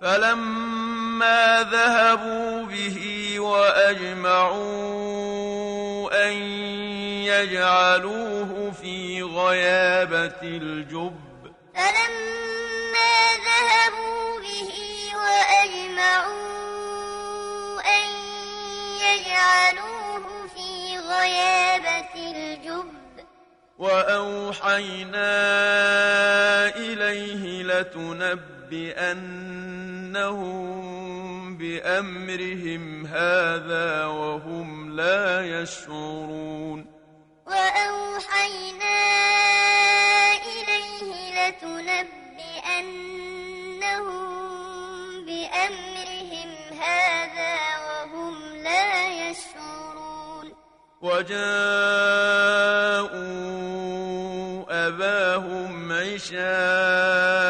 فلما ذهبوا به وأجمعوا أن يجعلوه في غيابة الجب فلما ذهبوا به وأجمعوا أن يجعلوه في غيابة الجب وأوحينا إليه لتنبئنهم بأمرهم هذا وهم لا يشعرون. وأوحينا إليه لتنبئنهم بأمرهم هذا وهم لا يشعرون. وجاءوا أباهم عشاء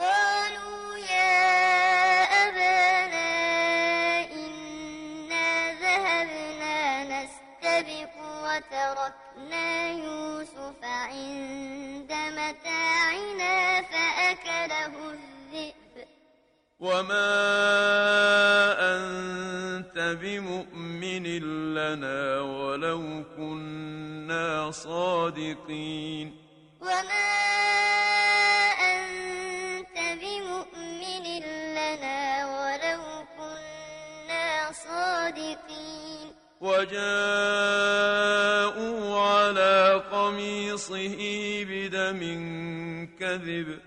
قالوا يا أبانا إنا ذهبنا نستبق وتركنا يوسف عند متاعنا فأكله الذئب. وما أنت بمؤمن لنا ولو كنا صادقين. وما وجاءوا على قميصه بدم كذب.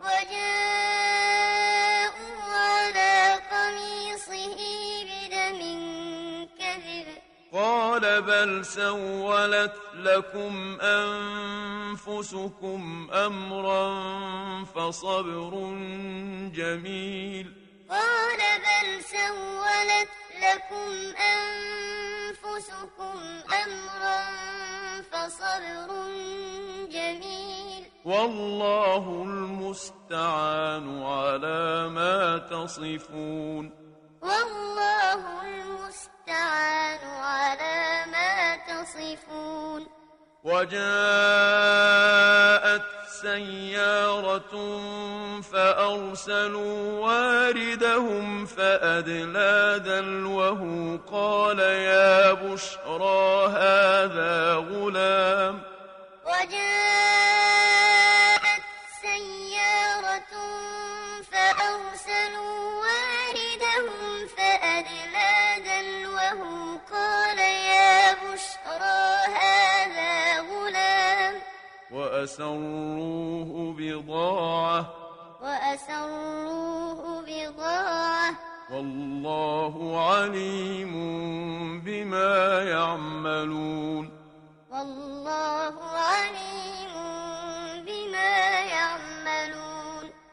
وجاءوا على قميصه بدم كذب. قال بل سولت لكم أنفسكم أمرا فصبر جميل. قال بل سولت لكم أنفسكم أمرا فصبر جميل. والله المستعان على ما تصفون. والله المستعان على ما تصفون. وجاءت سيارة فأرسلوا واردهم فأدلى دلوه قال يا بشرى هذا غلام وأسروه بضاعة. وأسروه بضاعة. والله عليم بما يعملون.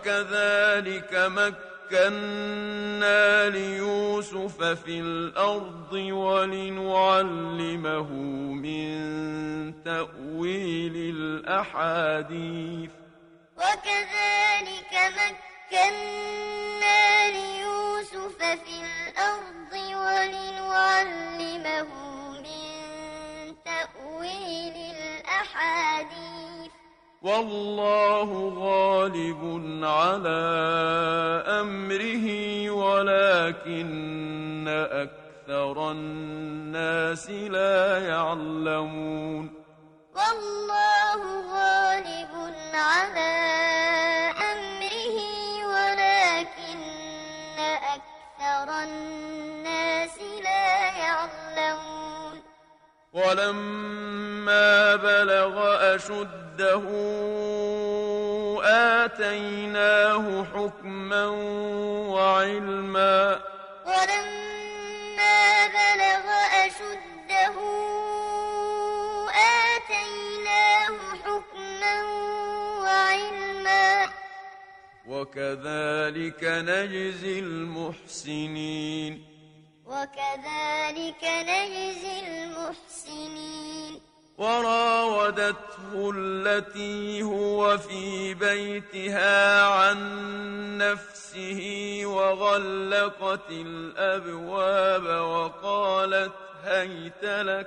وكذلك مكنا ليوسف في الأرض ولنعلمه من تأويل الأحاديث. وكذلك مكنا ليوسف في الأرض ولنعلمه من تأويل الأحاديث. والله غالب على أمره ولكن أكثر الناس لا يعلمون. والله غالب على أمره ولكن أكثر الناس ولما بلغ أشده آتيناه حكما وعلما. ولما بلغ أشده آتيناه حكما وعلما. وكذلك نجزي المحسنين. وكذلك نجزي المحسنين. وراودته التي هو في بيتها عن نفسه وغلقت الأبواب وقالت هيت لك.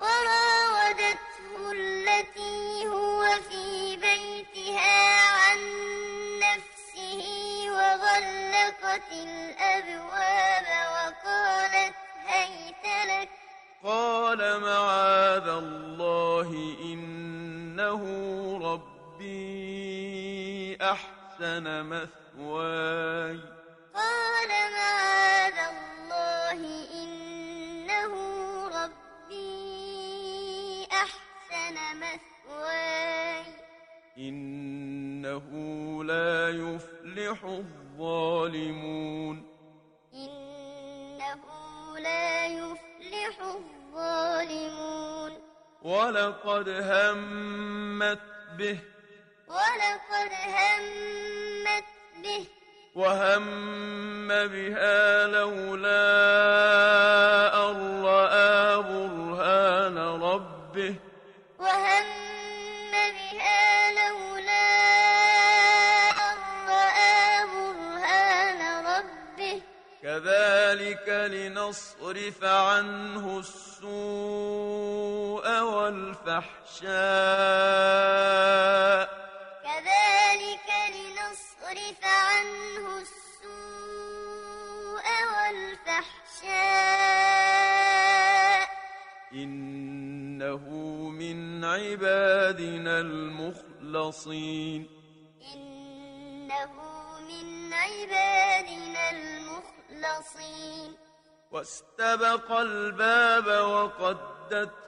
وراودته التي هو في بيتها عن نفسه وغلقت الأبواب وقالت هيت لك. قال معاذ الله إنه ربي أحسن مثواي. قال معاذ الله إنه ربي أحسن مثواي. إنه لا يفلح الظالمون. ولقد همت به. ولقد همت به. وهم بها لولا أن رأى برهان ربه. وهم بها لولا أن رأى برهان ربه. كذلك لنصرف عنه السوء. والفحشاء كذلك لنصرف عنه السوء والفحشاء. إنه من عبادنا المخلصين. إنه من عبادنا المخلصين. واستبق الباب وقدت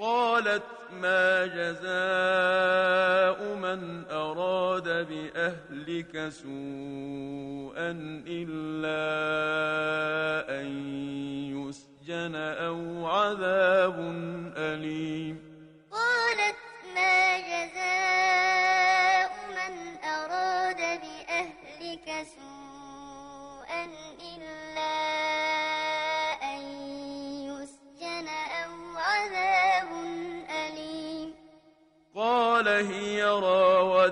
قالت ما جزاء من أراد بأهلك سوءا إلا أن يسجن أو عذاب أليم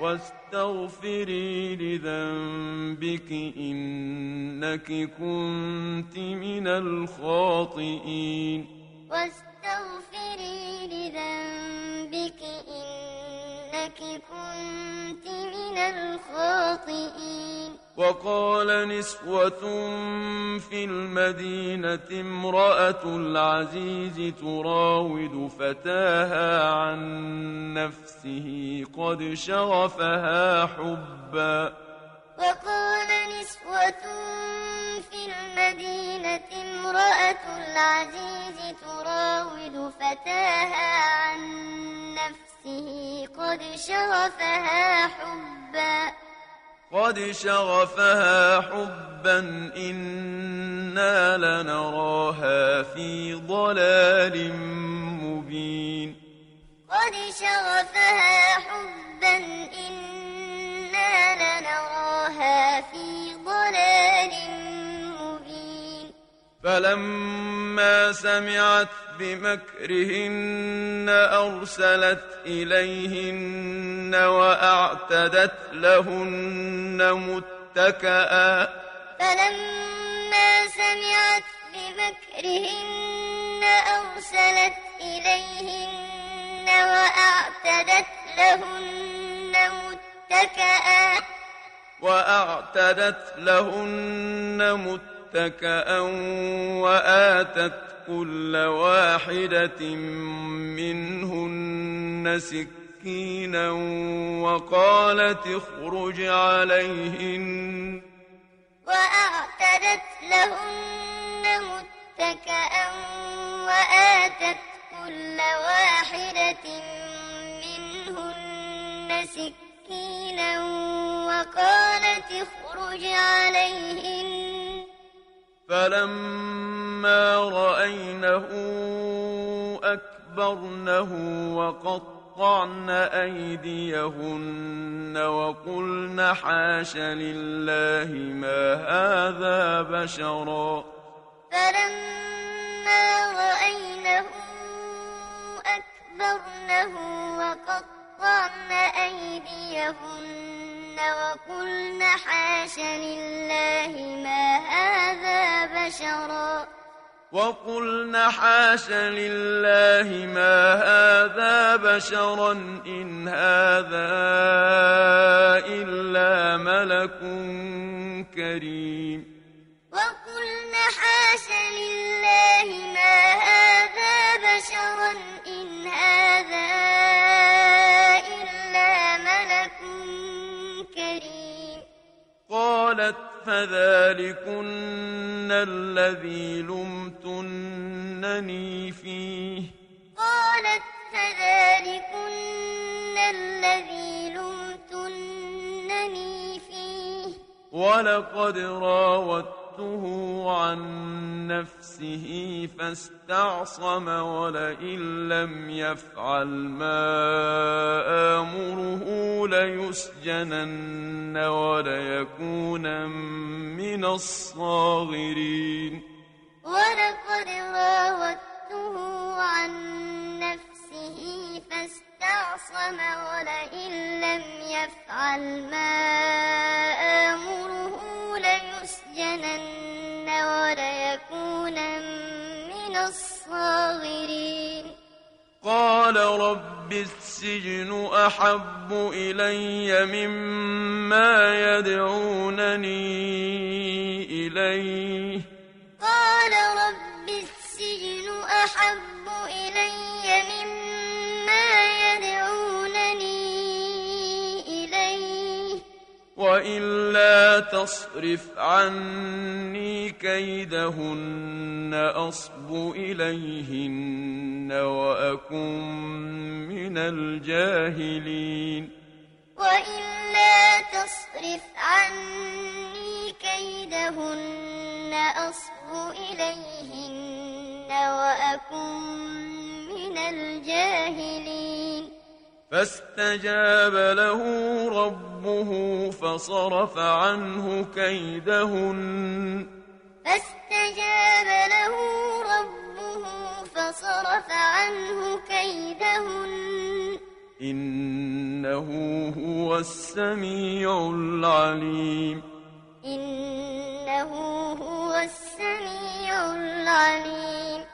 واستغفري لذنبك إنك كنت من الخاطئين. واستغفري لذنبك إنك كنت من الخاطئين. وقال نسوة في المدينة امرأة العزيز تراود فتاها عن نفسه قد شغفها حبا. وقال نسوة في المدينة امرأة العزيز تراود فتاها عن نفسه قد شغفها حبا. قد شغفها حبا إنا لنراها في ضلال مبين قد شغفها حبا فلما سمعت بمكرهن أرسلت إليهن وأعتدت لهن متكئا فلما سمعت بمكرهن أرسلت إليهن وأعتدت لهن متكئا وأعتدت لهن متكئا وآتت كل واحدة منهن سكينا وقالت اخرج عليهن. وأعتدت لهن متكئا وآتت كل واحدة منهن سكينا وقالت اخرج عليهن. فلما رأينه أكبرنه وقطعن أيديهن وقلن حاش لله ما هذا بشرا فلما رأينه أكبرنه وقطعن أيديهن وقلن حاش لله ما هذا بشرا. وقلن حاش لله ما هذا بشرا إن هذا إلا ملك كريم. وقلن حاش لله ما هذا قالت فذلكن الذي لمتنني فيه. قالت فذلكن الذي لمتنني فيه. ولقد راودته عن نفسه فاستعصم ولئن لم يفعل ما آمره ليسجنن وليكون من الصاغرين. ولقد راودته عن نفسه فاستعصم ولئن لم يفعل ما آمره الصاغرين. قال رب السجن أحب إلي مما يدعونني إليه. قال رب السجن أحب وإلا تصرف عني كيدهن أصب إليهن وأكن من الجاهلين. وإلا تصرف عني كيدهن أصب إليهن وأكن من الجاهلين. فاستجاب له ربه فصرف عنه كيدهن. فاستجاب له ربه فصرف عنه كيدهن. إنه هو السميع العليم. إنه هو السميع العليم.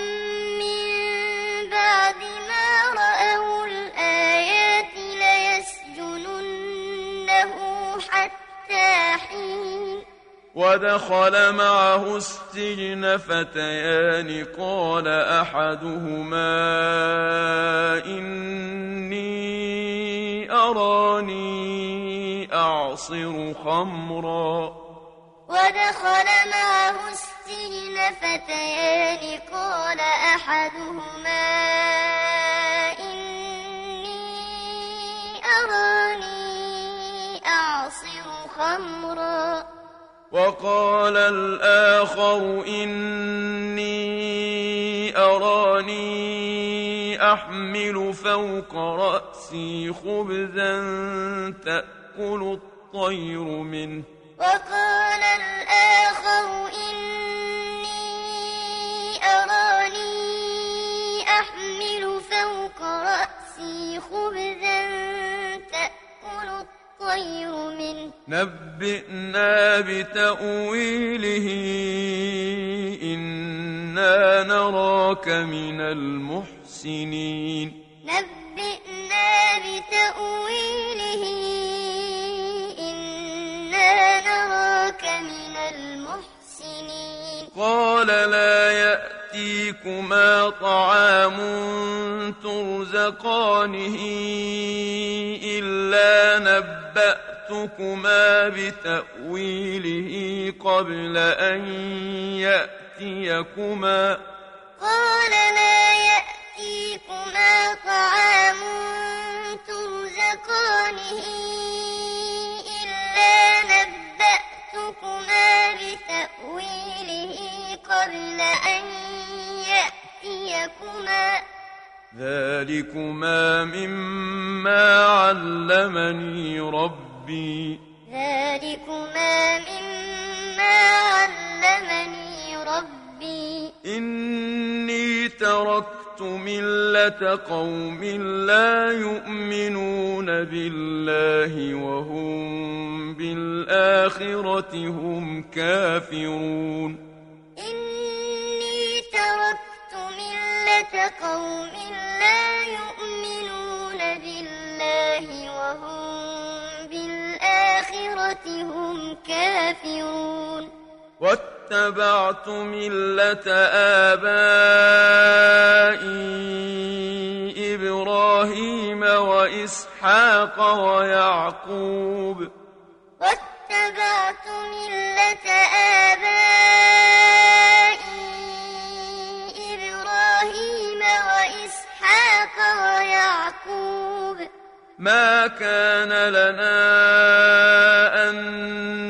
ودخل معه السجن فتيان قال أحدهما إني أراني أعصر خمرا. ودخل معه السجن فتيان قال أحدهما إني أراني أعصر خمرا. وقال الآخر إني أراني أحمل فوق رأسي خبزا تأكل الطير منه. وقال الآخر إني أراني أحمل فوق رأسي خبزا الطير منه. نبئنا بتأويله إنا نراك من المحسنين. نبئنا بتأويله إنا نراك من المحسنين. قال لا يأتيكما طعام ترزقانه. نبأتكما بتأويله قبل أن يأتيكما قال لا يأتيكما طعام ترزقانه إلا نبأتكما بتأويله قبل أن يأتيكما ذلكما مما علمني ربي ذلكما مما علمني ربي. إني تركت ملة قوم لا يؤمنون بالله وهم بالآخرة هم كافرون. إني تركت ملة قوم هم كافرون. واتبعت ملة آبائي إبراهيم وإسحاق ويعقوب. واتبعت ملة آبائي ما كان لنا أن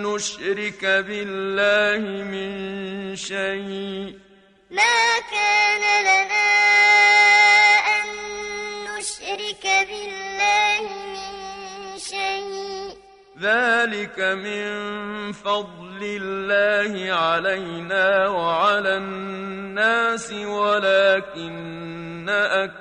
نشرك بالله من شيء. ما كان لنا أن نشرك بالله من شيء. ذلك من فضل الله علينا وعلى الناس ولكن أكثر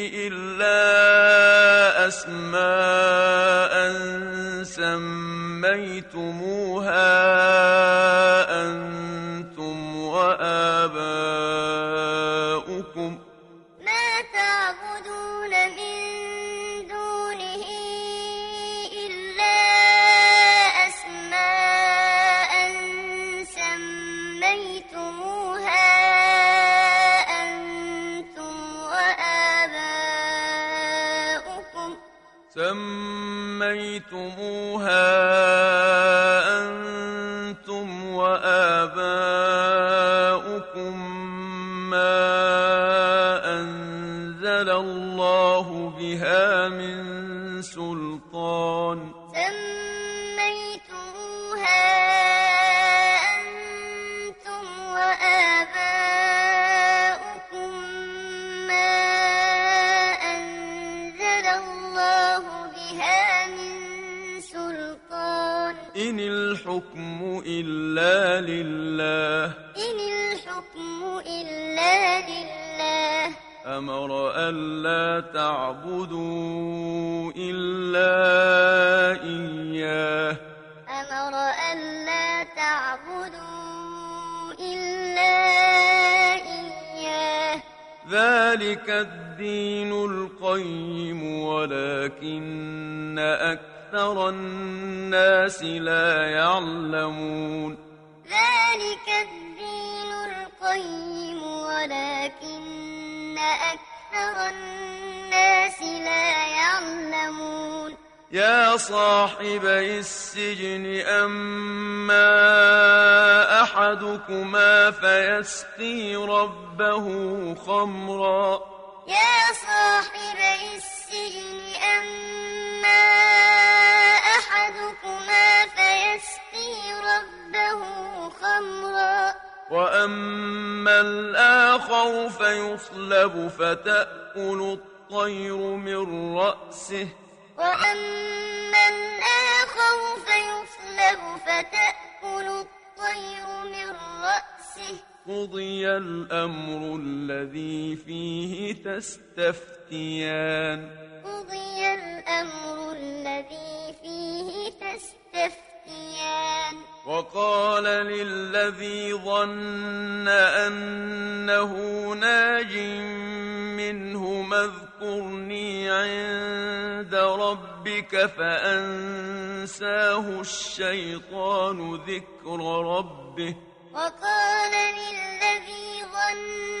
يا صاحبي السجن أما أحدكما فيسقي ربه خمرا. يا صاحبي السجن أما أحدكما فيسقي ربه خمرا. وأما الآخر فيصلب فتأكل الطير من رأسه. وأما الآخر فيصلب فتأكل الطير من رأسه. قضي الأمر الذي فيه تستفتيان. قضي الأمر الذي فيه تستفتيان. وقال للذي ظن أنه ناج منهما اذكرني عند ربك فأنساه الشيطان ذكر ربه. وقال للذي ظن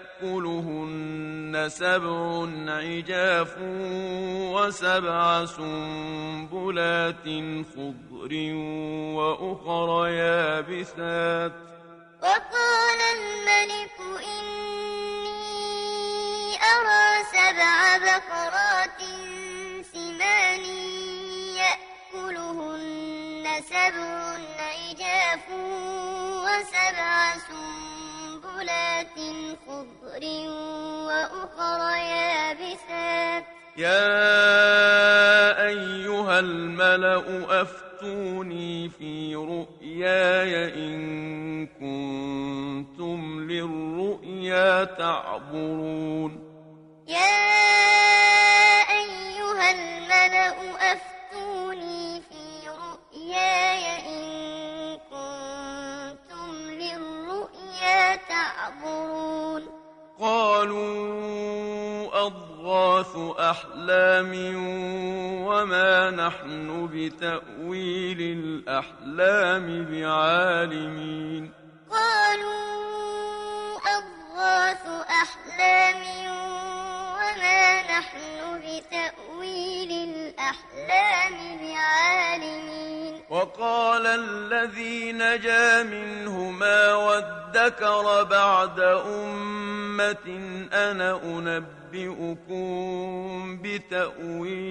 يأكلهن سبع عجاف وسبع سنبلات خضر وأخر يابسات. وقال يا أيها الملأ أفتوني في رؤياي إن كنتم للرؤيا تعبرون نحن بتأويل الأحلام بعالمين. قالوا أضغاث أحلام وما نحن بتأويل الأحلام بعالمين. وقال الذي نجا منهما وادكر بعد أمة أنا أنبئكم بتأويله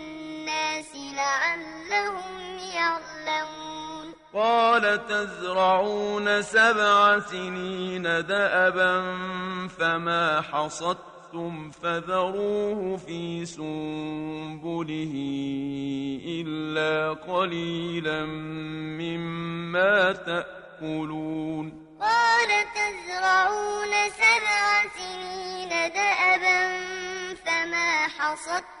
لعلهم يعلمون. قال تزرعون سبع سنين دأبا فما حصدتم فذروه في سنبله إلا قليلا مما تأكلون. قال تزرعون سبع سنين دأبا فما حصدتم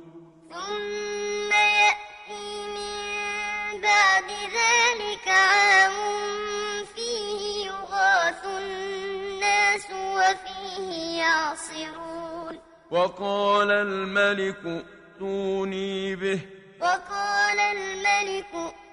من بعد ذلك عام فيه يغاث الناس وفيه يعصرون. وقال الملك ائتوني به. وقال الملك ائتوني به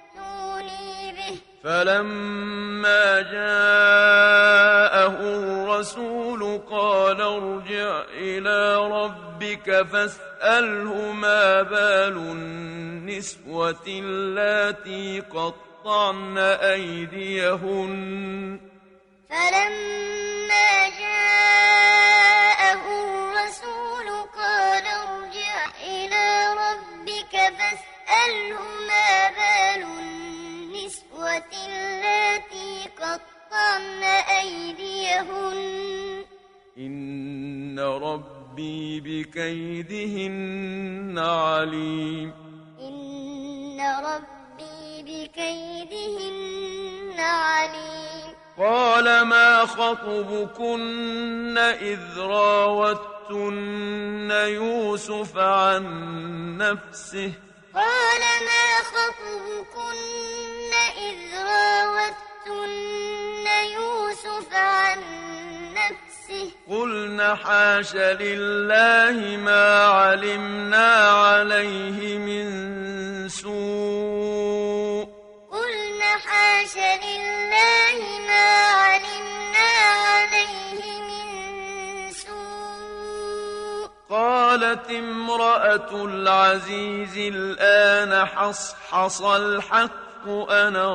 فلما جاءه الرسول قال ارجع إلى ربك فاسأله ما بال النسوة اللاتي قطعن أيديهن فلما جاءه الرسول قال ارجع إلى ربك فاسأله ربي بكيدهن عليم إن ربي بكيدهن عليم قال ما خطبكن إذ راوتن يوسف عن نفسه قال ما خطبكن إذ راوتن يوسف عن نفسه. قلن حاش لله ما علمنا عليه من سوء. قلن حاش لله ما علمنا عليه من سوء. قالت امرأة العزيز الآن حصحص الحق أنا